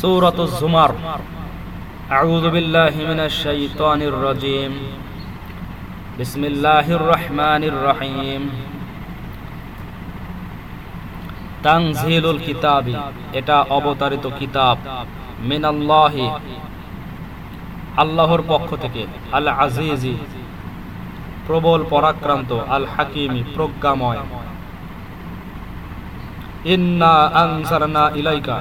سورة الزمر أعوذ بالله من الشيطان الرجيم بسم الله الرحمن الرحيم তানজিলুল কিতাবি এটা অবতারিত কিতাব মিনাল্লাহি আল্লাহর পক্ষ থেকে আল আজিজি প্রবল পরাক্রান্ত আল হাকিমি প্রজ্ঞাময় ইন্না আনসারনা ইলাইকা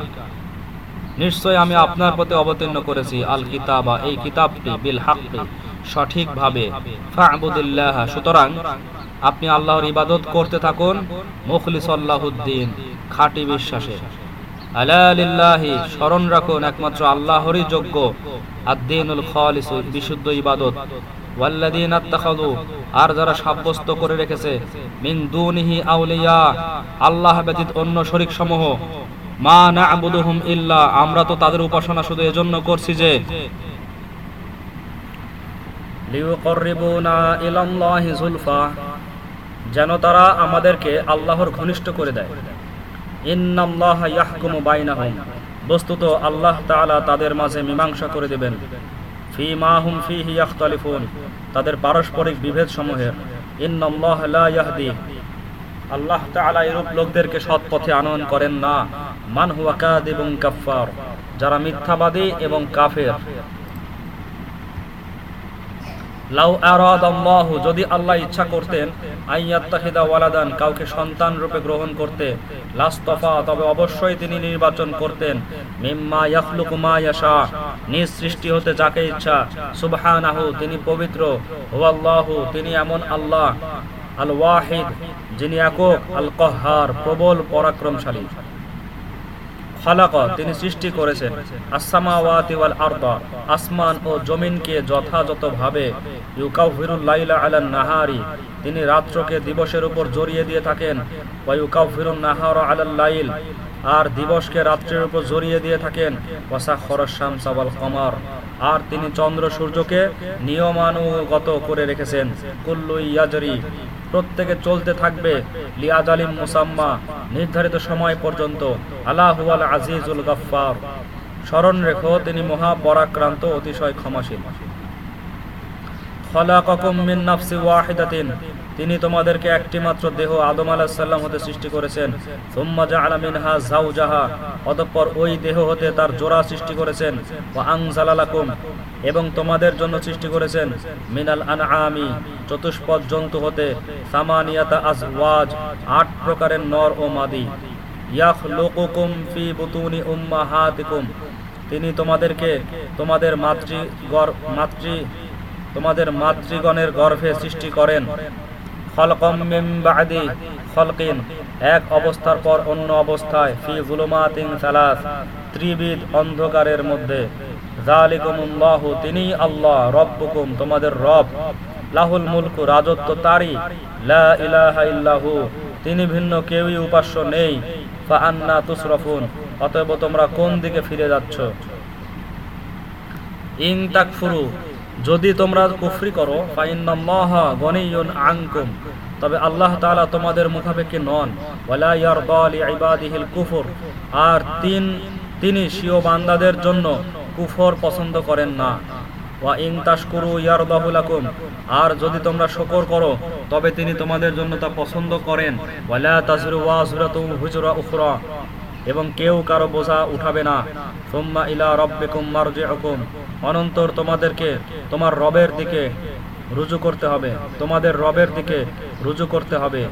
নিশ্চয় আমি আপনার প্রতি অবতীর্ণ করেছি আল কিতাবা, এই কিতাবটি বিল হাক্কি, সঠিকভাবে। ফা'বুদিল্লাহ, সুতরাং আপনি আল্লাহর ইবাদত করতে থাকুন মুখলিস আল্লাহুদ্দিন খাঁটি বিশ্বাসে। আলালিল্লাহি স্মরণ রাখুন, একমাত্র আল্লাহরই যোগ্য, আদ্দিনুল খালিস, বিশুদ্ধ ইবাদত। ওয়াল্লাদিন আত্তাখাদু আর যারা সাব্যস্ত করে রেখেছে, মিন দুনিহি আউলিয়া, আল্লাহ ব্যতীত অন্য শরিক সমূহ মা না'বুদুহুম ইল্লা, আমরা তো তাদের উপাসনা শুধু এজন্য করছি যে যেন তারা আমাদেরকে আল্লাহর ঘনিষ্ঠ করে দেয়। বস্তুত আল্লাহ তাআলা তাদের মাঝে মীমাংসা করে দেবেন। ফি মা হুম ফিহি ইয়াখতালিফুন, তাদের পারস্পরিক বিভেদ সমূহের ইন্নাল্লাহা লা ইয়াহদি আল্লাহ তাআলা এরূপ লোকদেরকে সৎ পথে আনয়ন করেন না। মান হুয়া কাযিবুন কাফফার, যারা মিথ্যাবাদী এবং কাফের। লাউ আরাদাল্লাহু, যদি আল্লাহ ইচ্ছা করতেন আইয়াত্তাখিদা ওয়ালাদান, কাউকে সন্তান রূপে গ্রহণ করতে, লাস্তফা, তবে অবশ্যই তিনি নির্বাচন করতেন। মিম্মা ইয়াখলুকু নিজ সৃষ্টি হতে যাকে ইচ্ছা, সুবহানাহু, তিনি পবিত্র। হুয়াল্লাহু, তিনি এমন আল্লাহ। আল ওয়াহিদ যিনি একক আল কহ্হার প্রবল, পরাক্রমশালী। খালাক, তিনি সৃষ্টি করেছেন। ওয়াল আসমান ও জমিনকে যথাযথভাবে ইউকাউফিরুল লাইলা আলান নাহারি, তিনি রাত্রকে দিবসের উপর জড়িয়ে দিয়ে থাকেন। ওয়া ইউকাউফিরুন নাহারা আলাল লাইল, আর দিবসকে রাত্রের উপর জড়িয়ে দিয়ে থাকেন। ওয়াসাখরাস শামসা ওয়াল কমার, আর তিনি চন্দ্র সূর্যকে নিয়মানুগত করে রেখেছেন। কুল্লু ইয়াজরি প্রত্যেকে চলতে থাকবে লিয়াজ আলিম মুসাম্মা নির্ধারিত সময় পর্যন্ত। আলাহুয়াল আজিজুল গফার স্মরণ রেখো, তিনি মহা পরাক্রান্ত অতিশয় ক্ষমাসীন নাফসি তিনি তোমাদেরকে একটি মাত্র দেহ আদম আলাইহিস সালাম হতে সৃষ্টি করেছেন। সুম্মা জাআলা মিনহা যাওজাহা, অতঃপর ওই দেহ হতে তার জোড়া সৃষ্টি করেছেন। এবং তোমাদের জন্য সৃষ্টি করেছেন। মিনাল আনআমি, চতুষ্পদ জন্তু হতে সামানিয়াতা আজওয়াজ, আট প্রকারের নর ও মাদি। ইয়াখলুকুকুম ফি বুতুনি তিনি তোমাদেরকে তোমাদের মাতৃ মাতৃ, তোমাদের মাতৃগণের গর্ভে সৃষ্টি করেন। খলকম খলকিন। এক অবস্থার পর অন্য অবস্থায়, ফি ত্রিবিদ অন্ধকারের মধ্যে। তিনি আল্লাহ তোমাদের রব। লাহুল মুলকু, রাজত্ব তারই। লা তিনি ভিন্ন কেউই উপাস্য নেই। আন্না তুসরফুন অতএব তোমরা কোন দিকে ফিরে যাচ্ছ? ইং তাকফুরু যদি তোমরা কুফরি করো গনিয়ুন আনকুম। তবে আল্লাহ তাআলা তোমাদের মুখাপেক্ষী নন। ওয়ালা ইয়ারদা লিইবাদিহিল কুফর। আর তিন, তিনি স্বীয় বান্দাদের জন্য কুফর পছন্দ করেন না। ওয়া ইন তাশকুরু ইয়ারদাহু লাকুম। আর যদি তোমরা শুকর করো, তবে তিনি তোমাদের জন্য তা পছন্দ করেন। ওয়ালা তাজরু ওয়াজরাতু হুজরা উখরা। এবং কেউ কারও বোঝা উঠাবে না। সুম্মা ইলা রব্বিকুম মারজিউকুম। অনন্তর তোমাদেরকে তোমার রবের দিকে রুজু করতে হবে। তোমাদের রবের দিকে রুজু করতে হবে।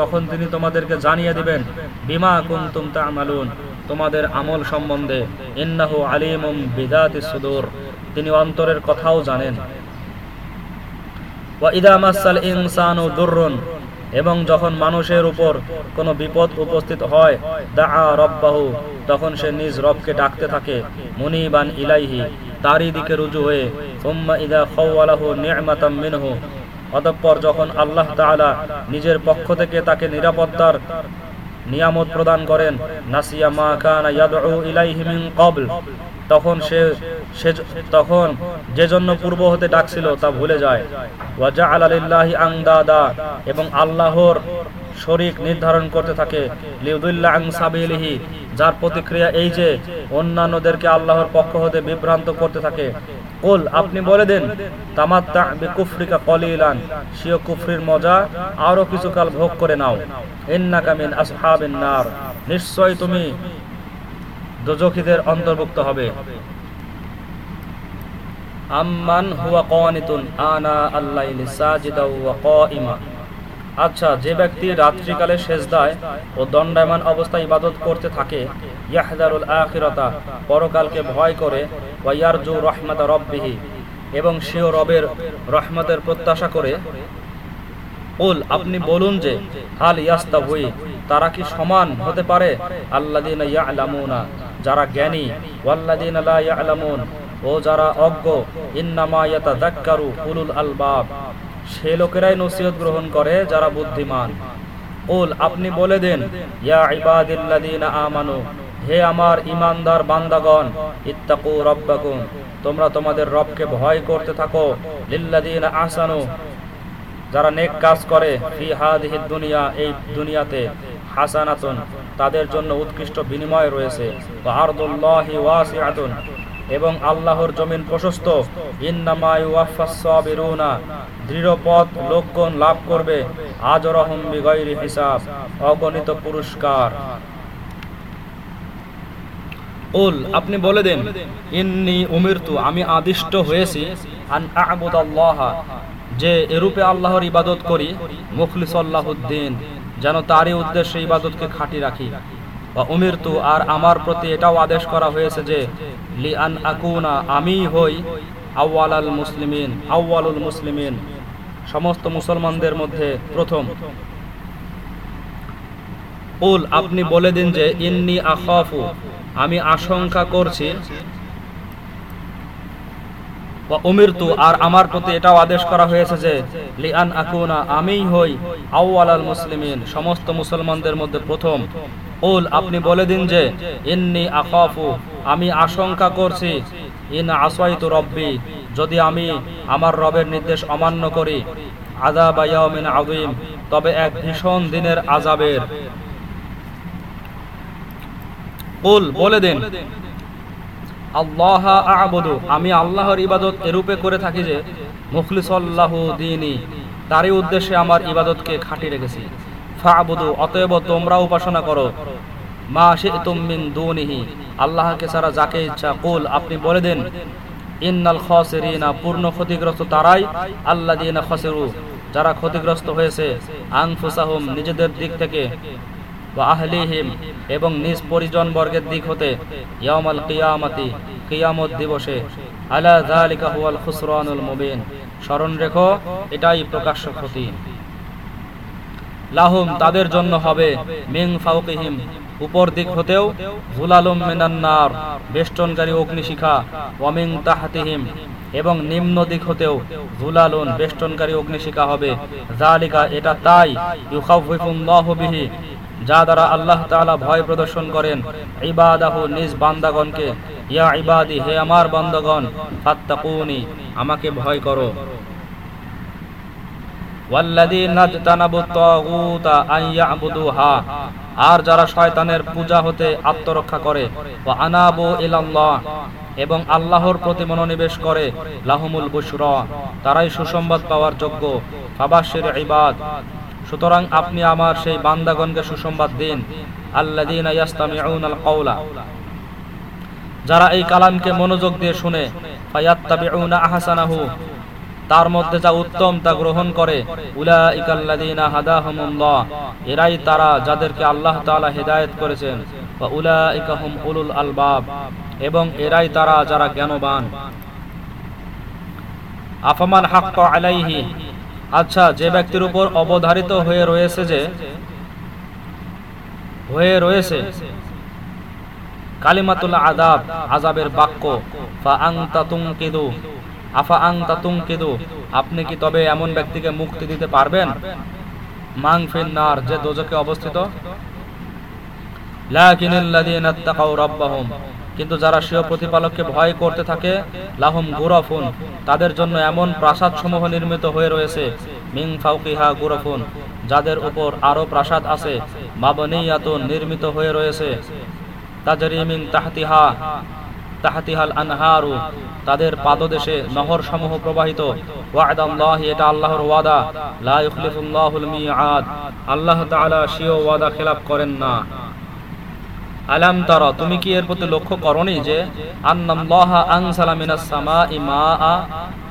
তখন তিনি তোমাদেরকে জানিয়ে দিবেন, বিমা কুনতুম তা'মালুন, তোমাদের আমল সম্বন্ধে, ইন্নাহু আলিমুম বিদাতিস সুদূর, তিনি অন্তরের কথাও জানেন। ওয়া মাসাল ইনসানু দুররুন, এবং যখন মানুষের উপর কোনো বিপদ উপস্থিত হয়, দাআ রব্বাহু তখন সে নিজ রবকে ডাকতে থাকে, মুনিবান ইলাইহি তারই দিকে রুজু হয়ে, সুম্মা ইদা খাওয়ালাহু নি'মাতাম মিনহু অতঃপর যখন আল্লাহ তাআলা নিজের পক্ষ থেকে তাকে নিরাপত্তার নিয়ামত প্রদান করেন, নাসিয়া মা কানা ইয়াদউ ইলাইহি মিন ক্বাবল তখন সে সে, তখন যে জন্য পূর্ব হতে ডাকছিল তা ভুলে যায়। ওয়াজা আলালিল্লাহি আংদাদা এবং আল্লাহর শরিক নির্ধারণ করতে থাকে লিউদুল্লাহ আং সাবিলিহি যার প্রতিক্রিয়া এই যে অন্যান্যদেরকে আল্লাহর পক্ষ হতে বিভ্রান্ত করতে থাকে। কুল, আপনি বলে দেন, তামাত্তা কলিলান, সিও কুফরির মজা আরও কিছুকাল ভোগ করে নাও। ইন্নাকা মিন আসহাবিন নার, নিশ্চয় তুমি দোজখীদের অন্তর্ভুক্ত হবে। আম্মান হুয়া কানিতুন আনা আল্লাইলি সাজিদাও ওয়া কাইমা আচ্ছা যে ব্যক্তি রাত্রিকালে সেজদায় ও দণ্ডায়মান অবস্থায় ইবাদত করতে থাকে, ইয়াহদারুল আখিরাতা, পরকালকে ভয় করে ওয়া ইয়ারজু রহমাতা রব্বিহি, এবং সেও রবের রহমতের প্রত্যাশা করে উল আপনি বলুন যে, হাল ইয়াস্তা হই তারা কি সমান হতে পারে? আল্লাদিন ইয়ালামুনা, যারা জ্ঞানী ওয়াল্লাদিন লা ইয়ালামুন, ও যারা অজ্ঞ, ইন্নামা ইয়াতাযাক্কারু উলুল আলবাব। সে লোকেরাই নসিহত গ্রহণ করে যারা বুদ্ধিমান। উল আপনি বলে দেন, ইয়া ইবাদিল্লাযিনা আমানু, হে আমার ইমানদার বান্দাগণ, ইত্তাকু রব্বাকুম, তোমরা তোমাদের রবকে ভয় করতে থাকো, লিল্লাযিনা আহসানু, যারা নেক কাজ করে, ফি হাদিহি দুনিয়া, এই দুনিয়াতে হাসানাতুন, তাদের জন্য উৎকৃষ্ট বিনিময় রয়েছে, ওয়া আরদুল্লাহি ওয়াসিআতুন। এবং আল্লাহর জমিন প্রশস্ত। দৃঢ় পথ লাভ করবে। হিসাব। অগণিত পুরস্কার। আপনি বলে দেন, ইন্নি উমিরতু, আমি আদিষ্ট হয়েছি যে এরূপে আল্লাহর ইবাদত করি মুখলিস আল্লাহুদ্দিন যেন তারই উদ্দেশ্যে ইবাদতকে খাঁটি রাখি। বা উমিরতু, আর আমার প্রতি এটাও আদেশ করা হয়েছে যে লি আন আকুনা আমি হই আউয়াল আল মুসলিমিন, আউয়ালুল মুসলিমিন, সমস্ত মুসলমানদের মধ্যে প্রথম। উল, আপনি বলে দিন যে, ইন্নি আখাফু, আমি আশঙ্কা করছি। উমিরতু, আর আমার প্রতি এটাও আদেশ করা হয়েছে যে, লিআন আকুনা আমিই হই আউয়াল আল মুসলিমিন, সমস্ত মুসলমানদের মধ্যে প্রথম। উল, আপনি বলে দিন যে, ইন্নি আখাফু, আমি আশঙ্কা করছি, ইন আসাইতু রব্বি, যদি আমি আমার রবের নির্দেশ অমান্য করি, আযাব ইয়াউমিন আযীম, তবে এক ভীষণ দিনের আযাবের। কুল বলে দেন, আল্লাহ আবুদু, আমি আল্লাহর ইবাদত এরূপে করে থাকি যে মুখলিসল্লাহ দিনী, তারই উদ্দেশ্যে আমার ইবাদতকে খাটি রেখেছি। ফাবুদু, অতএব তোমরা উপাসনা করো। মা সে তুমিন দুনিহি, আল্লাহকে ছাড়া যাকে ইচ্ছা কুল, আপনি বলে দেন, ইন্নাল খসেরিনা, পূর্ণ ক্ষতিগ্রস্ত তারাই আল্লাহ দিনা খসেরু, যারা ক্ষতিগ্রস্ত হয়েছে আংফুসাহুম নিজেদের দিক থেকে আহলিহিম, এবং নিজ পরিজন বর্গের দিক হতে ইয়ামাল কিয়ামতি, কিয়ামত দিবসে, আলা যালিকা হুয়াল খুসরানুল মুবিন। স্মরণ রেখো, এটাই প্রকাশ্য ক্ষতি। লাহুম তাদের জন্য হবে মিং ফাউকিহিম, উপর দিক হতেও জুলালুম মিনান্নার বেষ্টনকারী অগ্নিশিখা ওয়ামিং তাহাতিহিম, এবং নিম্ন দিক হতেও জুলালুন বেষ্টনকারী অগ্নিশিখা হবে। জালিকা এটা তাই, ইউখাউফিফুল্লাহু বিহি, যা দ্বারা আল্লাহ তাআলা ভয় প্রদর্শন করেন। ইবাদাহু, নিজ বান্দাগণকে, ইয়া ইবাদি, হে আমার বান্দাগণ, ফাত্তাকুনি, আমাকে ভয় করো। আর যারা শয়তানের পূজা হতে আত্মরক্ষা করে এবং আল্লাহর প্রতি মনোনিবেশ করে, লাহুমুল বুশরা, তারাই সুসংবাদ পাওয়ার যোগ্য। ফাবাশির ইবাদ, সুতরাং আপনি আমার সেই বান্দাগণকে সুসংবাদ দিন। কাওলা, যারা এই কালামকে মনোযোগ দিয়ে শুনে, ফায়াত্তাবিউনা তার মধ্যে যা উত্তম তা গ্রহণ করে। এরাই তারা যাদেরকে আল্লাহ তাআলা হেদায়েত করেছেন। আলবাব, এবং এরাই তারা যারা জ্ঞানবান। আফমান হাক্কা আলাইহি আচ্ছা যে ব্যক্তির উপর অবধারিত হয়ে রয়েছে যে, হয়ে রয়েছে, কালিমাতুল আদাব আজাবের বাক্য, ফা আংতা তুমকিদু আফা আংতা তুমকিদু? আপনি কি তবে এমন ব্যক্তিকে মুক্তি দিতে পারবেন? মাং ফিন্নার যে দোজকে অবস্থিত। কিন্তু যারা স্বীয় প্রতিপালককে ভয় করতে থাকে, লাহুম গুরফুন। তাদের জন্য এমন প্রাসাদ সমূহ নির্মিত হয়ে রয়েছে, মিং ফাউকিহা গুরফুন, যাদের উপর আরও প্রাসাদ আছে, মাবনিয়াতুন নির্মিত হয়ে রয়েছে। তাজরিমিন তাহতিহা তাহাতিহাল আনহারু, তাদের পাদদেশে নহর সমূহ প্রবাহিত। ওয়াদাল্লাহি, এটা আল্লাহর ওয়াদা। আল্লাহ স্বীয় ওয়াদা খেলাপ করেন না। আলাম তারা, তুমি কি এর প্রতি লক্ষ্য করনি যে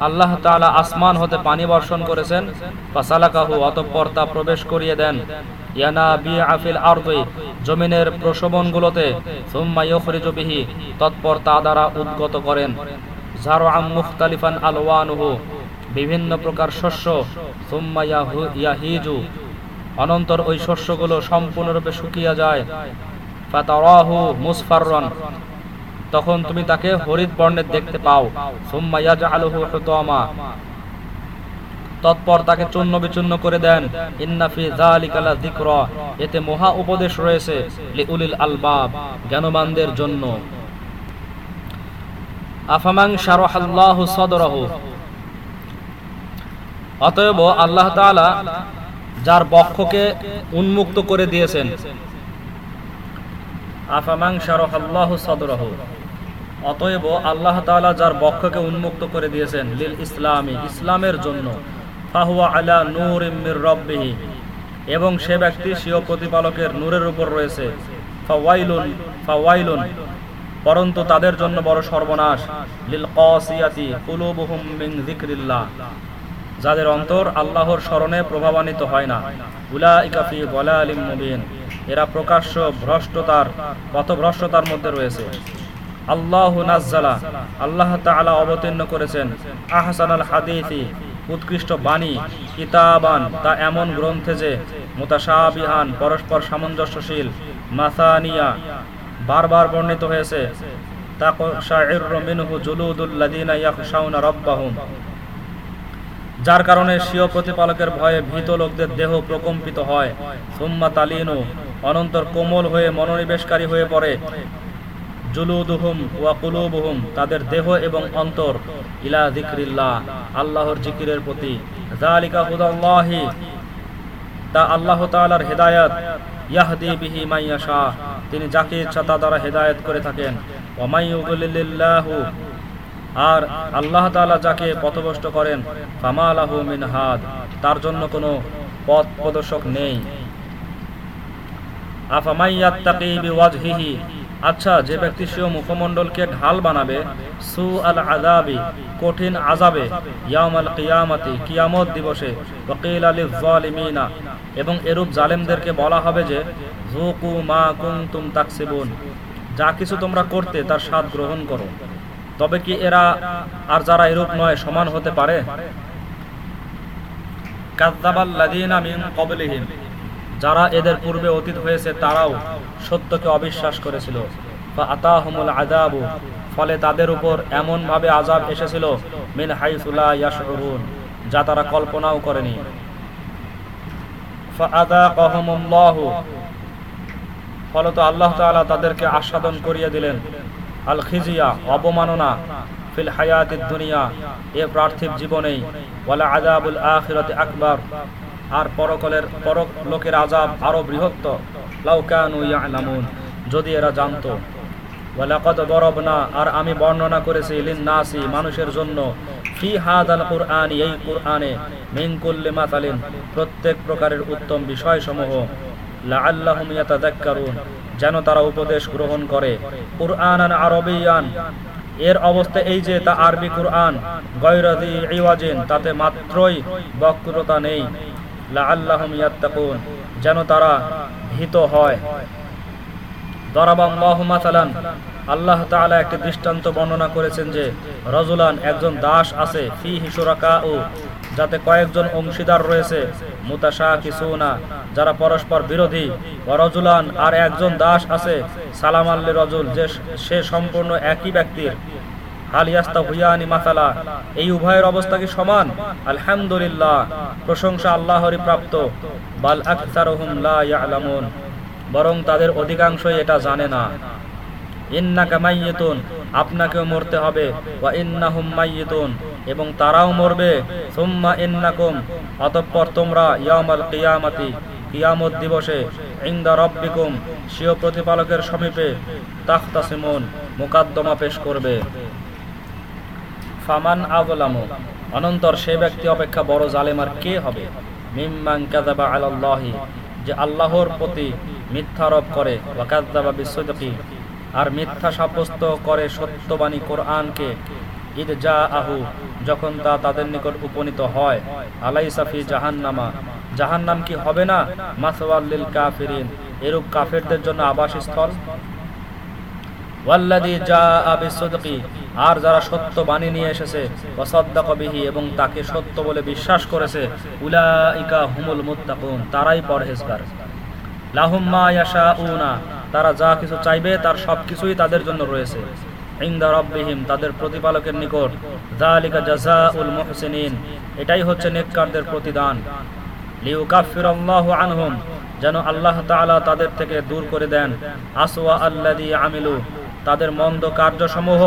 আল্লাহ তাআলা আসমান হতে পানি বর্ষণ করেছেন, ফাসালাকাহু, অতঃপর তা প্রবেশ করিয়ে দেন। ইয়ানাবিআ ফিল আরদি, জমিনের প্রশোভনগুলোতে, সুম্মা ইউখরিজু বিহি, তৎপর তা দ্বারা উদ্গত করেন। জারআম মুখতালিফান আলওয়ানুহু, বিভিন্ন প্রকার শস্য, সুম্মা ইয়াহিজু, অনন্তর ওই শস্যগুলো সম্পূর্ণরূপে শুকিয়ে যায়। ফাতারাহু মুসফাররান। তখন তুমি তাকে হরিত বর্ণের দেখতে পাও। সুম্মা ইয়াজআলুহু হুতামা। তৎপর তাকে চূর্ণ বিচূর্ণ করে দেন। ইন্না ফি যালিকা লা যিকরা। এতে মহা উপদেশ রয়েছে লিউলিল আলবাব, জ্ঞানবানদের জন্য। আফামাং শারাহাল্লাহু সাদরাহু। অতএব আল্লাহ তাআলা যার বক্ষকে উন্মুক্ত করে দিয়েছেন। আফামাং শারাহাল্লাহু সাদরাহু। অতএব আল্লাহ তাআলা যার বক্ষকে উন্মুক্ত করে দিয়েছেন লিল ইসলামি, ইসলামের জন্য, ফাহুয়া আলা নূরিম মির রাব্বিহি। এবং সে ব্যক্তি স্বীয় প্রতিপালকের নূরের উপর রয়েছে। ফাওয়াইলুন ফাওয়াইলুন। পরন্তু তাদের জন্য বড় সর্বনাশ, লিল কাসিয়াতি কুলুবুহুম মিন যিকরিল্লাহ। যাদের অন্তর আল্লাহর স্মরণে প্রভাবান্বিত হয় না। উলাইকা ফি দালালিম মুবিন। এরা প্রকাশ্য ভ্রষ্টতার, পথভ্রষ্টতার মধ্যে রয়েছে। আল্লাহ নাজ্জালা, আল্লাহ তাআলা অবতীর্ণ করেছেন। আহসানাল হাদিসি, উৎকৃষ্ট বাণী, কিতাবান, তা এমন গ্রন্থে যে মুতাশাবিহান, পরস্পর সামঞ্জস্যশীল, মাসানিয়া, বারবার বর্ণিত হয়েছে। যার কারণে স্বীয় প্রতিপালকের ভয়ে ভীত লোকদের দেহ প্রকম্পিত হয়। সুম্মা তালিনু অনন্তর কোমল হয়ে মনোনিবেশকারী হয়ে পড়ে। জুলুদুহুম ওয়া কুলুবুহুম, তাদের দেহ এবং অন্তর। ইলা যিকরিল্লাহ, আল্লাহর জিকিরের প্রতি। যালিকা হুদাল্লাহি, তা আল্লাহ তাআলার হেদায়াত। ইয়াহদি বিহি মাইয়াশা তিনি যাকে ইচ্ছা তা দ্বারা হেদায়েত করে থাকেন। ওয়া মাইয়ুদলিল্লাহু আর আল্লাহ তাআলা যাকে পথভ্রষ্ট করেন ফামালাহু মিন হাদ, তার জন্য কোনো পথ প্রদর্শক নেই। আফামাইয়াত্তাকি বিওয়াজহিহি। আচ্ছা যে ব্যক্তি স্বীয় মুখমণ্ডলকে ঢাল বানাবে সু আল আযাবি, কঠিন আযাবে, ইয়াউমাল কিয়ামাতি, কিয়ামত দিবসে আলিজ জালিমিনা এবং এরূপ জালেমদেরকে বলা হবে যে, যুকু মা কুনতুম তাকসিবুন। যা কিছু তোমরা করতে, তার স্বাদ গ্রহণ করো। তবে কি এরা আর যারা এরূপ নয়, সমান হতে পারে? কাযযাবাল্লাযীনা মিন ক্বাবলিহিম। যারা এদের পূর্বে অতীত হয়েছে, তারাও সত্যকে অবিশ্বাস করেছিল। ফলে তাদের উপর এমন ভাবে আযাব এসেছিল, মিন হাইসুলা ইয়াশউরুন, যা তারা কল্পনাও করেনি। ফলত আল্লাহ তাআলা তাদেরকে আস্বাদন করিয়ে দিলেন। আল খিজিয়া, অবমাননা, ফিল হায়াতিদ দুনিয়া, এ পার্থিব জীবনেই। ওয়ালা আযাবুল আখিরাতি আকবার আর পরকলের পরক লোকের আজাব আরও বৃহত্তর লাউ কানু ইয়ালামুন, যদি এরা জানতো। ওয়ালাকাদ দরবনা, আর আমি বর্ণনা করেছি, লিন্নাসি, মানুষের জন্য। ফি হাদাল কুরআন, এই কুরআনে, মিন মাতালিন প্রত্যেক প্রকারের উত্তম বিষয়সমূহ। লাআল্লাহুম ইয়াতাযাক্কারুন, যেন তারা উপদেশ গ্রহণ করে। কুরআনান আরবিয়ান, এর অবস্থা এই যে, তা আরবি কুরআন। গয়রাদি ইওয়াজিন তাতে মাত্রই বক্রতা নেই। লাআল্লাহুম যেন তারা ভীত হয়। দরাবাল্লাহু মাসালান, আল্লাহ তাআলা একটি দৃষ্টান্ত বর্ণনা করেছেন যে, রজুলান একজন দাস আছে, ফিহি শুরাকা ও যাতে কয়েকজন অংশীদার রয়েছে মুতাশা কিছুনা যারা পরস্পর বিরোধী। রজুলান আর একজন দাস আছে, সালাম আল্লি রজুল যে সে সম্পূর্ণ একই ব্যক্তির। মাসালা। এই উভয়ের অবস্থা কি সমান? আলহামদুলিল্লাহ, প্রশংসা আল্লাহরই প্রাপ্ত। বাল আকসারহুম লা বরং তাদের অধিকাংশই এটা জানে না। ইন্নাকা মাইয়িতুন, আপনাকেও মরতে হবে। এবং তারাও মরবে। অতঃপর তোমরা দিবসে প্রতিপালকের সমীপে তাখতাসিমুন, মোকাদ্দমা পেশ করবে। ফামান আবলামু অনন্তর সে ব্যক্তি অপেক্ষা বড় জালেম আর কে হবে? মিম্মান কাযাবা আলাল্লাহি, যে আল্লাহর প্রতি মিথ্যারোপ করে, ওয়া কাযাবা বিসদিকি, আর মিথ্যা সাব্যস্ত করে সত্যবাণী কোরআনকে ঈদ যা আহু যখন তা তাদের নিকট উপনীত হয় আলাই সাফি জাহান্নামা, জাহান্নাম কি হবে না? মাসওয়াল্লিল কাফিরিন, এরূপ কাফেরদের জন্য আবাসস্থল? আর যারা সত্য বাণী নিয়ে এসেছে এবং তাকে সত্য বলে বিশ্বাস করেছে তারাই পরহেজগার। লাহুম মা ইয়াশাউনা, তারা যা কিছু চাইবে, তার সবকিছুই তাদের জন্য রয়েছে। তাদের প্রতিপালকের নিকট, যালিকা জাযাউল মুহসিনিন, এটাই হচ্ছে নেককারদের প্রতিদান। যেন আল্লাহ তাদের থেকে দূর করে দেন। আসওয়া আল্লাযী আমিলু তাদের মন্দ কার্যসমূহ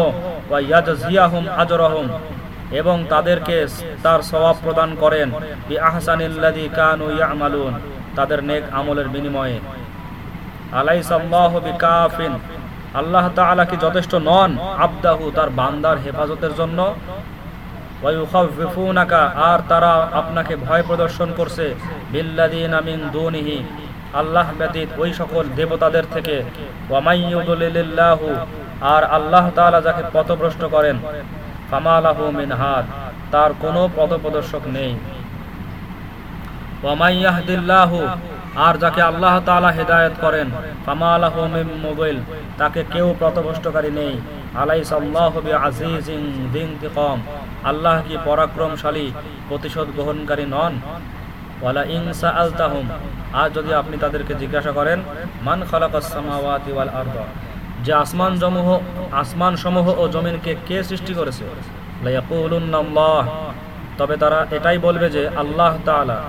ওয়া ইয়াজজিয়াহুম আজরাহুম, এবং তাদেরকে তার সওয়াব প্রদান করেন বি আহসানিল্লাযী কানু ইয়ামালুন, তাদের নেক আমলের বিনিময়ে। আলাইসাল্লাহু বিকাফিন, আল্লাহ তাআলা কি যথেষ্ট নন আবদাহু তার বান্দার হেফাজতের জন্য? আর তারা আপনাকে ভয় প্রদর্শন করছে, বিল্লাযিনা মিন দুনিহি আল্লাহ ব্যতীত ওই সকল দেবতাদের থেকে আর আল্লাহ তাআলা যাকে পথভ্রষ্ট করেন, ফামালাহু মিন হাদ তার কোনো পথপ্রদর্শক নেই। আর যাকে আল্লাহ তাআলা হেদায়েত করেন, ফামালাহু তাকে কেউ পথভ্রষ্টকারী নেই। যিনতিকাম আল্লাহ কি পরাক্রমশালী, প্রতিশোধ গ্রহণকারী নন? ওয়ালা আর যদি আপনি তাদেরকে জিজ্ঞাসা করেন, মান খালাকাস সামাওয়াতি ওয়াল যে আসমান সমূহ আসমান সমূহ ও জমিনকে কে সৃষ্টি করেছে? তবে তারা এটাই বলবে যে, আল্লাহ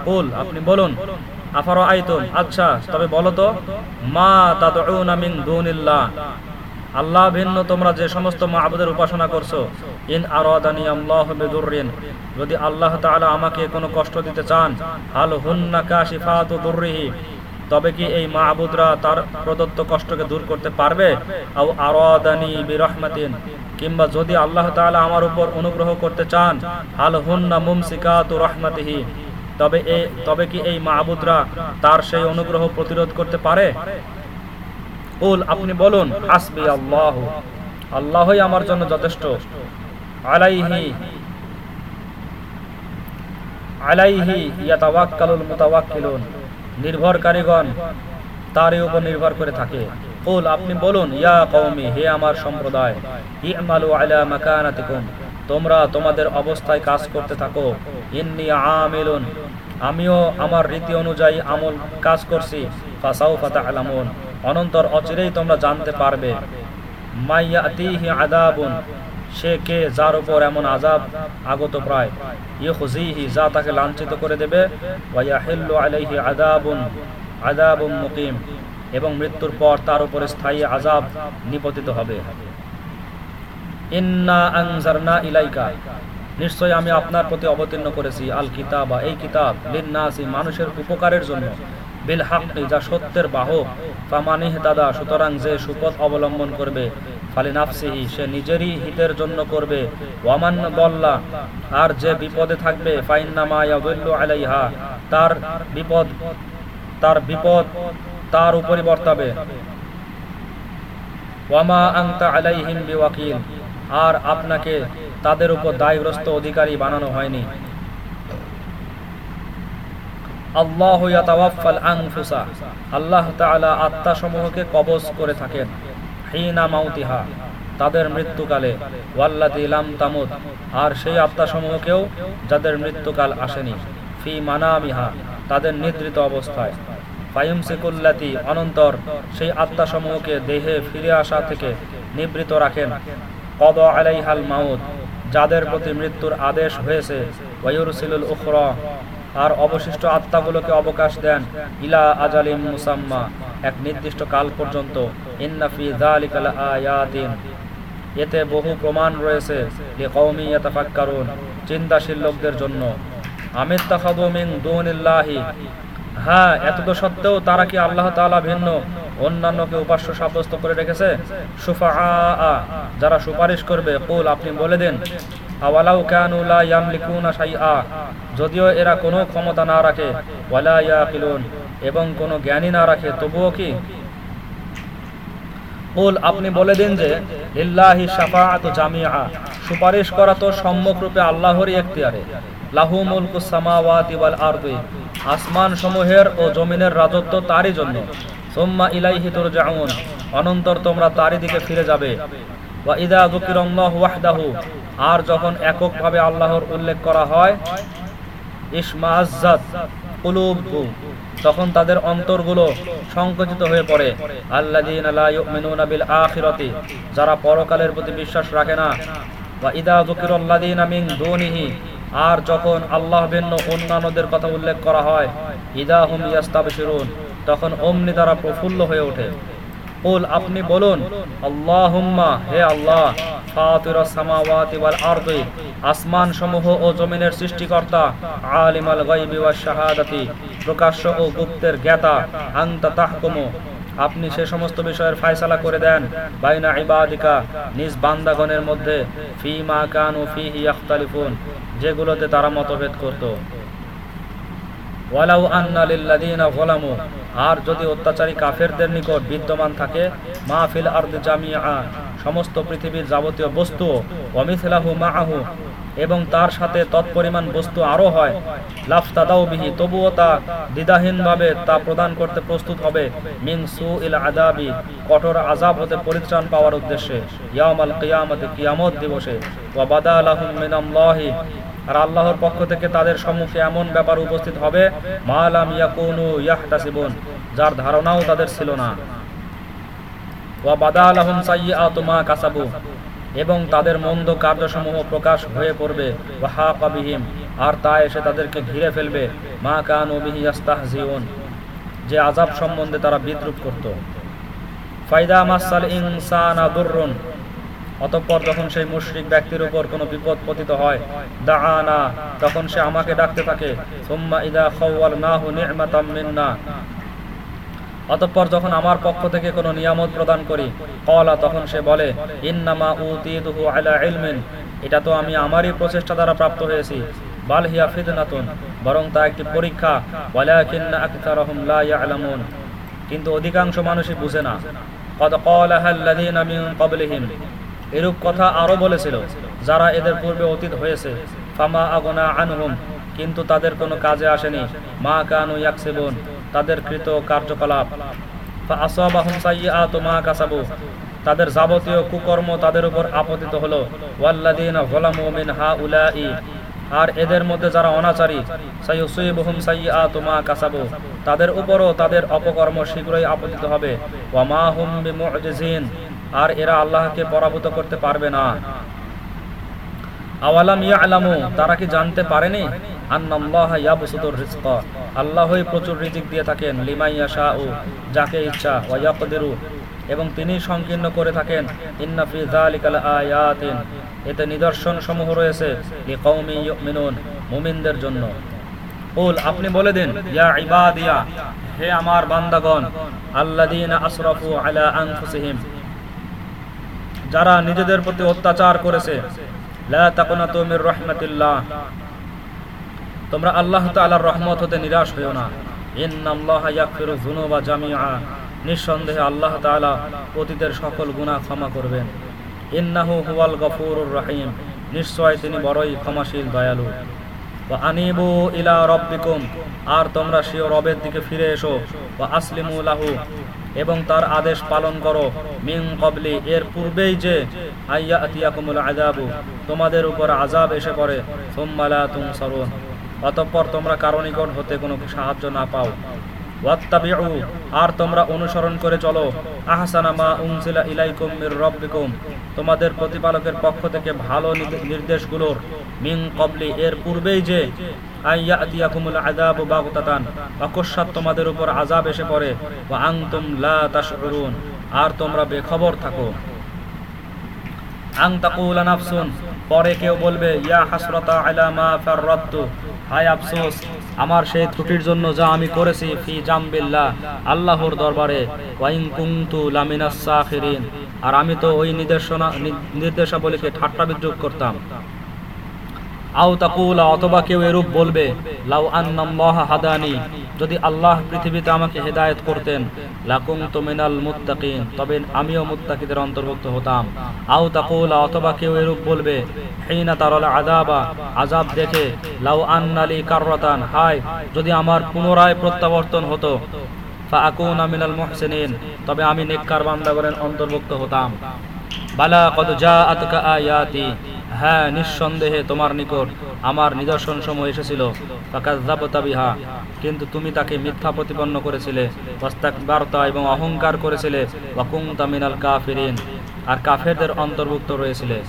কুল, আপনি বলুন আফার আইতুম আচ্ছা তবে বলো তো, মা তাদউনা আল্লাহ ভিন্ন, তোমরা যে সমস্ত মাহবুদের উপাসনা করছ। ইন বিদুররিন, যদি আল্লাহ আমাকে কোনো কষ্ট দিতে চান, হাল হুন্না কাশিফাতু তবে কি এই মাহবুদরা তার প্রদত্ত কষ্টকে দূর করতে পারবে? আও আরাদানি কিংবা যদি আল্লাহ তাআলা আমার উপর অনুগ্রহ করতে চান, হাল হুন্না মুমসিকাতু রাহমাতিহি, তবে এ, তবে কি এই মাহবুদরা তার সেই অনুগ্রহ প্রতিরোধ করতে পারে? কুল, আপনি বলুন, হাসবি আল্লাহ। আল্লাহই আমার জন্য যথেষ্ট। আলাইহি আলাইহি ইয়াতাওয়াক্কালুল মুতাওয়াক্কিলুন। নির্ভরকারীগণ তারই উপর নির্ভর করে থাকে। কুল, আপনি বলুন, ইয়া কওমি, হে আমার সম্প্রদায়, ইমালু আলা মাকানাতিকুম। তোমরা তোমাদের অবস্থায় কাজ করতে থাকো। ইন্নি আমিলুন, আমিও আমার রীতি অনুযায়ী আমল কাজ করছি। ফাসাউফা তা'লামুন। অনন্তর অচিরেই তোমরা জানতে পারবে। সে কে যার উপর এমন আজাব আগত প্রায়। ইয়ুজিহি যা তাকে লাঞ্ছিত করে দেবে। মুকিম। এবং মৃত্যুর পর তার উপরে স্থায়ী আজাব নিপতিত হবে। নিশ্চয় আমি আপনার প্রতি অবতীর্ণ করেছি আল কিতাবা। এই কিতাব মানুষের উপকারের জন্য। বিল হাক্কি যা সত্যের বাহক, ফামানিহ দাদা, সুতরাং যে সুপথ অবলম্বন করবে ফালি নাফসিহি সে নিজেরই হিতের জন্য করবে। ওয়ামান বল্লা আর যে বিপদে থাকবে, ফাইন্নামা ইয়াদুল্লু আলাইহা, তার বিপদ তার বিপদ তার উপরই বর্তাবে। ওয়ামা আংতা আলাইহিম বিওয়াকিল, আর আপনাকে তাদের উপর দায়গ্রস্ত অধিকারী বানানো হয়নি। আল্লাহ ইয়াতাওয়াফাল আনফুসা। আল্লাহ তাআলা আত্মাসমূহকে কবজ করে থাকেন হিনা মাউতিহা, তাদের মৃত্যুকালে। ওয়াল্লাতি লাম তামুত, আর সেই আত্মাসমূহকেও যাদের মৃত্যুকাল আসেনি। ফি মানামিহা, তাদের নিদ্রিত অবস্থায়। ফায়ুমসিকুল্লাতি অনন্তর সেই আত্মাসমূহকে দেহে ফিরে আসা থেকে নিবৃত রাখেন। কদ আলাইহাল মাউদ যাদের প্রতি মৃত্যুর আদেশ হয়েছে। ওয়ুরসিলুল উখরা আর অবশিষ্ট আত্মাগুলোকে অবকাশ দেন ইলা আজালিম মুসাম্মা। এক নির্দিষ্ট কাল পর্যন্ত। ইন্নাফি যালিকাল আয়াতিন। এতে বহু প্রমাণ রয়েছে লিকৌমি ইয়াতাফাক্কারুন, চিন্তাশীল লোকদের জন্য। আমিত্তাখাদু মিন দুনিল্লাহি। হ্যাঁ এত তো সত্ত্বেও তারা কি আল্লাহ তাআলা ভিন্ন? অন্যান্যকে উপাস্য সাব্যস্ত করে রেখেছে? সুফা যারা সুপারিশ করবে, কুল আপনি বলে দেন। আওয়ালাউ কানু লা ইয়ামলিকুনা শাইআ, যদিও এরা কোনো ক্ষমতা না রাখে, ওয়ালা ইয়াকিলুন, এবং কোনো জ্ঞানী না রাখে, তবুও কি? কুল, আপনি বলে দিন যে, লিল্লাহি শাফাআতু জামিআ, সুপারিশ করা তো সম্মুখ রূপে আল্লাহরই এখতিয়ারে। লাহু মুলকুস সামাওয়াতি ওয়াল আরদি, আসমান সমূহের ও জমিনের রাজত্ব তারই জন্য। সুম্মা ইলাইহি তুরজাউন, অনন্তর তোমরা তারই দিকে ফিরে যাবে। আর যখন এককভাবে আল্লাহর উল্লেখ করা হয় তখন তাদের অন্তরগুলো সংকুচিত হয়ে পড়ে। আল্লাযীনা লা ইউমিনুনা যারা পরকালের প্রতি বিশ্বাস রাখে না। ওয়া ইদা যুকিরাল্লাযীনা মিন আর যখন আল্লাহ ভিন্ন অন্যান্যদের কথা উল্লেখ করা হয়, ইদা হুম ইয়াস্তাবশিরুন, তখন অমনি তারা প্রফুল্ল হয়ে ওঠে। কুল, আপনি বলুন, আল্লাহুম্মা, হে আল্লাহ আসমান সমূহ ও জমিনের সৃষ্টিকর্তা, আলিমাল গায়বি ওয়াশ শাহাদাতি, প্রকাশ্য ও গুপ্তের জ্ঞাতা, আনতা তাহকুমু। আপনি সে সমস্ত বিষয়ের ফায়সালা করে দেন, বাইনা ইবাদিকা, নিজ বান্দাগণের মধ্যে, ফি মা কানু ফিহি ইয়াখতালিফুন, যেগুলোতে তারা মতভেদ করত। ওয়ালাউ আন্না লিল্লাযীনা যালামু আর যদি অত্যাচারী কাফেরদের নিকট বিদ্যমান থাকে মা ফিল আরদি জামিআ, সমস্ত পৃথিবীর যাবতীয় বস্তু ওয়ামিথলাহু মাআহু, এবং তার সাথে তৎপরিমাণ বস্তু আরও হয় লাফতাদাও বিহি, তবুও তা দ্বিধাহীনভাবে তা প্রদান করতে প্রস্তুত হবে, মিন সু ইল আদাবি কঠোর আজাব হতে পরিত্রাণ পাওয়ার উদ্দেশ্যে ইয়ামাল কিয়ামতে কিয়ামত দিবসে, ওয়া বাদা লাহুম মিনাল্লাহি আর আল্লাহর পক্ষ থেকে তাদের সম্মুখে এমন ব্যাপার উপস্থিত হবে, মালাম ইয়াকুনু যার ধারণাও তাদের ছিল না। এবং তাদের মন্দ কার্যসমূহ প্রকাশ হয়ে পড়বে। আর তা এসে তাদেরকে ঘিরে ফেলবে। মা কানু যে আযাব সম্বন্ধে তারা বিদ্রুপ করত। ফাইদা মাসাল ইনসানা অতঃপর যখন সেই মুশরিক ব্যক্তির উপর কোনো বিপদ পতিত হয় তখন সে আমাকে ডাকতে থাকে ইদা অতঃপর যখন আমার পক্ষ থেকে কোনো নিয়ামত প্রদান করি তখন সে বলে, ইন্নামা আলা ইলমিন। এটা তো আমি আমারই প্রচেষ্টা দ্বারা প্রাপ্ত হয়েছি। বাল হিয়া বরং তা একটি পরীক্ষা, ওয়ালাকিন্না আকতারহুম লা ইয়ালামুন। কিন্তু অধিকাংশ মানুষই বুঝে না। কদ ক্বালাহা আল্লাযীনা মিন ক্বাবলিহিম। এরূপ কথা আরও বলেছিল, যারা এদের পূর্বে অতীত হয়েছে, ফামা আগনা আনহুম, কিন্তু তাদের কোনো কাজে আসেনি, মা কানু ইয়াকসিবুন, তাদের কৃত কার্যকলাপ। ফাআসাবাহুম সাইয়্যাতু মা কাসাবু, তাদের যাবতীয় কুকর্ম তাদের উপর আপতিত হলো, ওয়াল্লাযীনা যালামু মিন হাউলাই আর এদের মধ্যে যারা অনাচারী, সাইয়ুসিবুহুম সাইয়্যাতু মা কাসাবু, তাদের উপরও তাদের অপকর্ম শীঘ্রই আপতিত হবে, ওয়া মা হুম বিমুজিজিন আর এরা আল্লাহকে পরাভূত করতে পারবে না। আওয়ালাম ইয়ালামু, তারা কি জানতে পারেনি? আল্লাহই প্রচুর রিজিক দিয়ে থাকেন, লিমান ইয়াশাউ, যাকে ইচ্ছা এবং তিনি সংকীর্ণ করে থাকেন আয়াতিন। এতে নিদর্শন সমূহ রয়েছে মুমিনদের জন্য। আপনি বলে দিন, ইয়া ইবাদিয়া, হে আমার বান্দাগণ, আল্লাযীনা আসরাফু আলা আনফুসিহিম যারা নিজেদের প্রতি অত্যাচার করেছে তোমরা আল্লাহ তাআলার রহমত হতে নিরাশ হইও না। নিঃসন্দেহে আল্লাহ তাআলা অতীতের সকল গুনাহ ক্ষমা করবেন। ইন্নাহু হুয়াল গফুরুর রহিম। নিশ্চয় তিনি বড়ই ক্ষমাশীল, দয়ালু। আনিবু ইলা রাব্বিকুম। আর তোমরা সিও রবের দিকে ফিরে এসো। ওয়া আসলিমু লাহু। এবং তার আদেশ পালন করো। মিন কবলি এর পূর্বেই যে আইয়া আতিয়াকুমুল আজাবু তোমাদের উপর আজাব এসে পড়ে। সুম্মা লা তুনসারুন, অতঃপর তোমরা কারও নিকট হতে কোনো সাহায্য না পাও। ওয়াত্তাবিউ, আর তোমরা অনুসরণ করে চলো। আহসানা মা উনজিলা ইলাইকুম মির রাব্বিকুম, তোমাদের প্রতিপালকের পক্ষ থেকে ভালো নির্দে- নির্দেশগুলোর। মিন কবলি এর পূর্বেই যে তোমাদের উপর এসে পড়ে আর তোমরা বেখবর থাকো। পরে কেউ বলবে আমার সেই ত্রুটির জন্য যা আমি করেছি, ফি জামবিল্লাহ, আল্লাহর দরবারে ওয়াইন লামিনাস সাখিরিন। আর আমি তো ওই নির্দেশনা নির্দেশাবলীকে ঠাট্টা বিদ্রুপ করতাম। আও তাকুলা, অথবা কেউ এরূপ বলবে, লাউ আন্নাল্লাহ হাদানি, যদি আল্লাহ পৃথিবীতে আমাকে হেদায়েত করতেন, লাকুনতু মিনাল মুত্তাকিন, তবে আমিও মুত্তাকিদের অন্তর্ভুক্ত হতাম। আও তাকুলা, অথবা কেউ এরূপ বলবে, হিনা তারাল আযাবা, আযাব দেখে, লাউ আন্নালি কাররাতান, হায়, যদি আমার পুনরায় প্রত্যাবর্তন হতো ফাকুনা মিনাল মুহসিনিন, তবে আমি নেককার বান্দাগণের অন্তর্ভুক্ত হতাম। বালা কদ জাআতকা আয়াতি হ্যাঁ নিঃসন্দেহে তোমার নিকট আমার নিদর্শন সমূহ এসেছিল। কিন্তু তুমি তাকে মিথ্যা প্রতিপন্ন করেছিলে। বার্তা এবং অহংকার করেছিলে। কুনতা কাফিরিন। আর কাফেরদের অন্তর্ভুক্ত রয়েছিলে।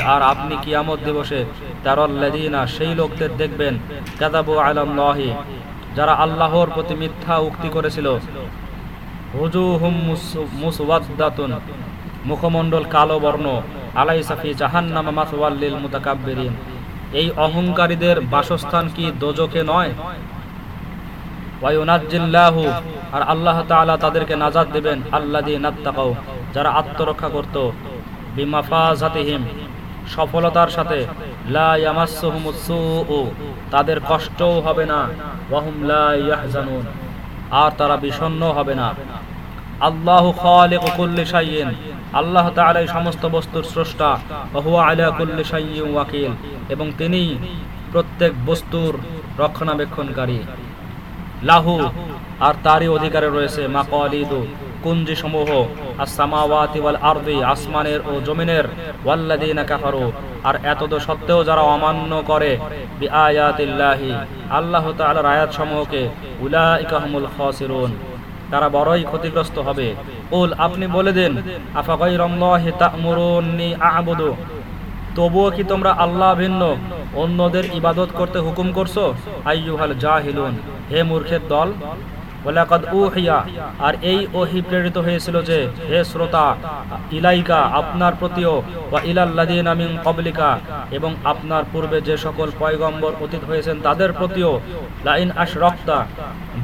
আর আপনি কিয়ামত দিবসে তারাল্লাযিনা, সেই লোকদের দেখবেন। কাযাবু লহি যারা আল্লাহর প্রতি মিথ্যা উক্তি করেছিল। হুজুহুম মুস- মুসওয়াদ্দাতুন। মুখমণ্ডল কালো বর্ণ। এই অহংকারীদের বাসস্থান কি দোজখে নয়? আর আল্লাহ তাদেরকে যারা আত্মরক্ষা করত সফলতার সাথে। তাদের কষ্টও হবে না। আর তারা বিষণ্ণ হবে না। আল্লাহু খালিকু কুল্লি আল্লাহ তাআলা এই সমস্ত বস্তুর স্রষ্টা ওয়া হুয়া আলা কুল্লি শাইইন ওয়াকিল, এবং তিনি প্রত্যেক বস্তুর রক্ষণাবেক্ষণকারী। লাহু আর তারই অধিকারে রয়েছে মাকালিদু কুঞ্জি সমূহ as-সামাওয়াতি ওয়াল আরদি, আসমানের ও জমিনের, ওয়াল্লাযিনা কাফারু, আর এতদ সত্ত্বেও যারা অমান্য করে, বিআয়াতিল্লাহি, আল্লাহ তাআলার আয়াত সমূহকে উলাইকা হুমুল খাসিরুন, তারা বড়ই ক্ষতিগ্রস্ত হবে। কুল, আপনি বলে দেন আফা গায়রাল্লাহি তা'মুরুন্নি আ'বুদু। তবুও কি তোমরা আল্লাহ ভিন্ন? অন্যদের ইবাদত করতে হুকুম করছ? আইয়ুহাল জাহিলুন। হে মূর্খের দল উহিয়া, আর এই ওহি প্রেরিত হয়েছিল যে, হে শ্রোতা, ইলাইকা, আপনার প্রতিও বা ইলাল্লাযিনা মিন ক্বাবলিকা, এবং আপনার পূর্বে যে সকল পয়গম্বর অতীত হয়েছেন তাদের প্রতিও, লাইন আশ রক্তা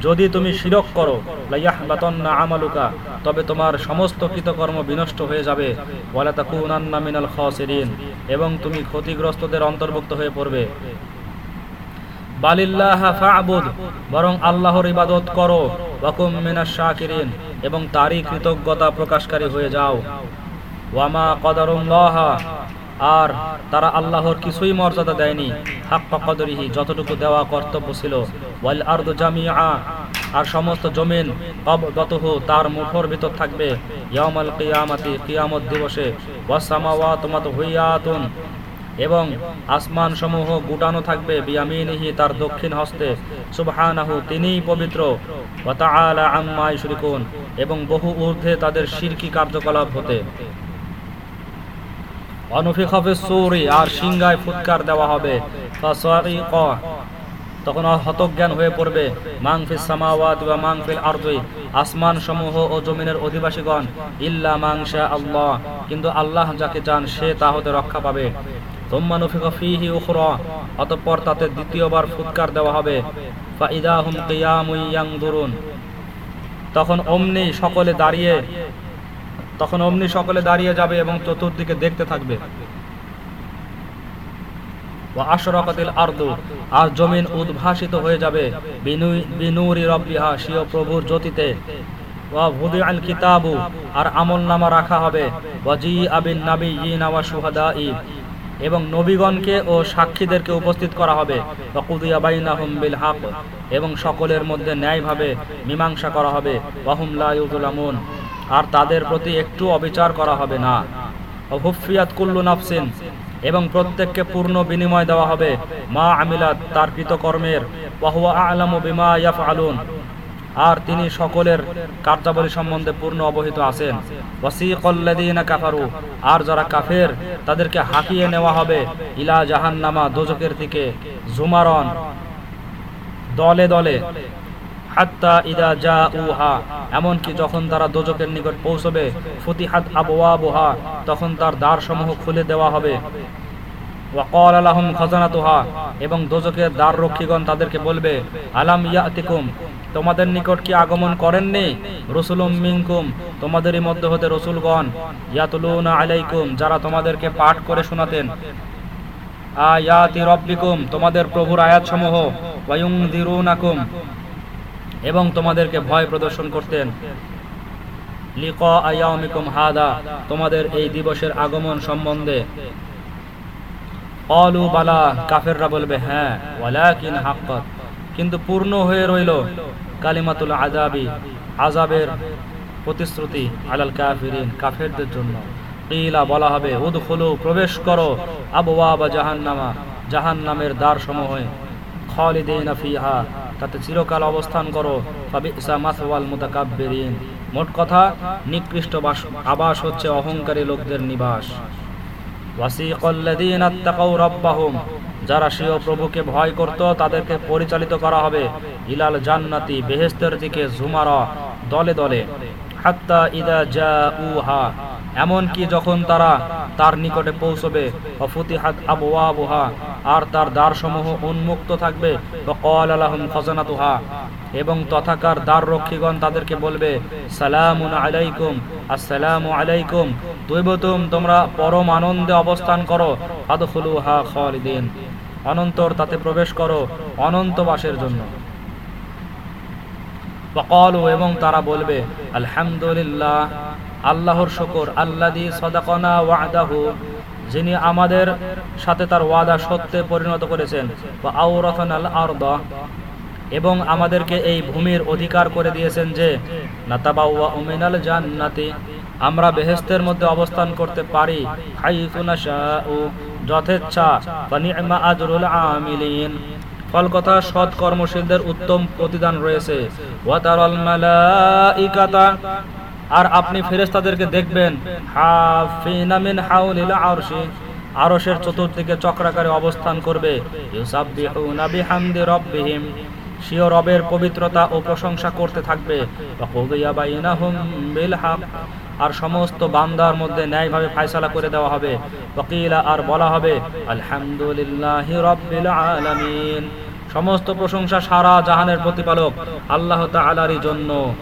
যদি তুমি শিরক করো, লাইয়াহবাতান্না আমালুকা, তবে তোমার সমস্ত কৃতকর্ম বিনষ্ট হয়ে যাবে ওয়ালা তাকুনান্না মিনাল খাসিরিন, এবং তুমি ক্ষতিগ্রস্তদের অন্তর্ভুক্ত হয়ে পড়বে। বালিল্লাহ বরং আল্লাহর ইবাদত করো। ওয়াকুম মিনাশ শাকিরিন, এবং তারই কৃতজ্ঞতা প্রকাশকারী হয়ে যাও। ওয়ামা কদারুল্লাহ, আর তারা আল্লাহর কিছুই মর্যাদা দেয়নি। হাক্কা কদরিহি, যতটুকু দেওয়া কর্তব্য ছিল। ওয়াল আরদু জামিআ, আর সমস্ত জমিন কবদতহু তার মুঠোর ভিতর থাকবে। ইয়াউমাল কিয়ামাতি, কিয়ামত দিবসে। ওয়াস সামাওয়াতু মাতহুইয়াতুন এবং আসমান সমূহ গুটানো থাকবে বিয়ামিনিহি তার দক্ষিণ হস্তে। সুবহানাহু তিনিই পবিত্র। ওয়া তাআলা আম্মা ইশরিকুন এবং বহু ঊর্ধ্বে তাদের শিরকি কার্যকলাপ হতে। সুরি আর সিংগায় ফুৎকার দেওয়া হবে। তখন হতজ্ঞান হয়ে পড়বে। মাংফিস সামাওয়াত মাংফিল আসমান সমূহ ও জমিনের অধিবাসীগণ। ইল্লা মাংশা আল্লাহ কিন্তু আল্লাহ যাকে চান সে তা হতে রক্ষা পাবে। অতঃপর তাতে দ্বিতীয়বার ফুৎকার দেওয়া হবে। তখন অমনি সকলে দাঁড়িয়ে, তখন অমনি সকলে দাঁড়িয়ে যাবে এবং চতুর্দিকে দেখতে থাকবে। আর জমিন উদ্ভাসিত হয়ে যাবে। প্রভুর জ্যোতিতে। আর আমলনামা রাখা হবে। এবং নবীগণকে ও সাক্ষীদেরকে উপস্থিত করা হবে। এবং সকলের মধ্যে ন্যায়ভাবে মীমাংসা করা হবে। আর তাদের প্রতি একটু অবিচার করা হবে না। হুফিয়াত কুল্লু নাফসিন, এবং প্রত্যেককে পূর্ণ বিনিময় দেওয়া হবে। মা আমিলাত, তার কৃতকর্মের। ওয়াহুয়া আলামু বিমা ইয়াফআলুন আর তিনি সকলের কার্যাবলী সম্বন্ধে পূর্ণ অবহিত আছেন। কাফারু, আর যারা কাফের, তাদেরকে হাঁকিয়ে নেওয়া হবে ইলা জাহান্নামা দোজকের দিকে, জুমারন দলে দলে। হাত্তা ইদা যা উহা এমনকি যখন তারা দোজকের নিকট পৌঁছবে, ফতিহাত আবওয়াবুহা, তখন তার দ্বারসমূহ খুলে দেওয়া হবে। এবং দোজকের দ্বার রক্ষীগণ তাদেরকে বলবে, আলাম ইয়াতিকুম, তোমাদের নিকট কি আগমন করেননি? রসুলুম মিনকুম, তোমাদেরই মধ্যে হতে রসুলগণ, ইয়াতুলুনা আলাইকুম, যারা তোমাদেরকে পাঠ করে শোনাতেন। আয়াতি তোমাদের প্রভুর আয়াতসমূহ ওয়ায়ুনদিরুনাকুম এবং তোমাদেরকে ভয় প্রদর্শন করতেন। লিক আয়ামিকুম হাদা, তোমাদের এই দিবসের আগমন সম্বন্ধে অলু বালা কাফেররা বলবে হ্যাঁ ওয়ালাকিন হাক্কাত। কিন্তু পূর্ণ হয়ে রইল কালিমাতুল আজাবি আজাবের প্রতিশ্রুতি আলাল কাফিরিন, কাফেরদের জন্য। ইলা বলা হবে, উদখুলু, প্রবেশ করো আবওয়া বা জাহান্নামা, জাহান্নামের দ্বার সমূহে খালিদিনা ফিহা, তাতে চিরকাল অবস্থান করো। ফাবিসা মাসওয়াল মুতাকাব্বিরিন। মোট কথা, নিকৃষ্ট বাস, আবাস হচ্ছে অহংকারী লোকদের নিবাস। ওয়াসিকাল্লাযীনা আত্তাকাউ রাব্বাহুম, যারা সিও প্রভুকে ভয় করত, তাদেরকে পরিচালিত করা হবে। ইলাল জান্নাতি বেহেস্তের দিকে ঝুমারা, দলে দলে। হাত্তা ইদা জাউহা এমনকি যখন তারা তার নিকটে পৌঁছবে আর তার দ্বারসমূহ উন্মুক্ত থাকবে এবং তথাকার দ্বার রক্ষীগণ তাদেরকে বলবে, সালামুন আলাইকুম, আসসালামু আলাইকুম। দৈবতুম, তোমরা পরম আনন্দে অবস্থান করো, আদখুলুহা খালিদিন। অনন্তর তাতে প্রবেশ করো অনন্ত বাসের জন্য এবং তারা বলবে, আলহামদুলিল্লাহ। আল্লাহর শুকর আল্লাদি সদাকনা ওয়াদাহু, যিনি আমাদের সাথে তার ওয়াদা সত্যে পরিণত করেছেন বা আল আরদা, এবং আমাদেরকে এই ভূমির অধিকার করে দিয়েছেন যে, নাতাবাউয়া জান্নাতি, আমরা বেহেস্তের মধ্যে অবস্থান করতে পারি যথেচ্ছা আমিলিন। সৎ কর্মশীলদের উত্তম প্রতিদান রয়েছে আর আপনি ফেরেশতাদেরকে দেখবেন, হাফিনা মিন হাউলিল আরশি, আরশের চতুর্দিকে চক্রাকারে অবস্থান করবে। ইউসাববিহুনা বিহামদি রাব্বিহিম, সিও রবের পবিত্রতা ও প্রশংসা করতে থাকবে। আর সমস্ত বান্দার মধ্যে ন্যায়ভাবে ফায়সালা করে দেওয়া হবে। ওয়াকিলা, আর বলা হবে, আলহামদুলিল্লাহি রাব্বিল আলামিন। সমস্ত প্রশংসা সারা জাহানের প্রতিপালক আল্লাহ তাআলারই জন্য।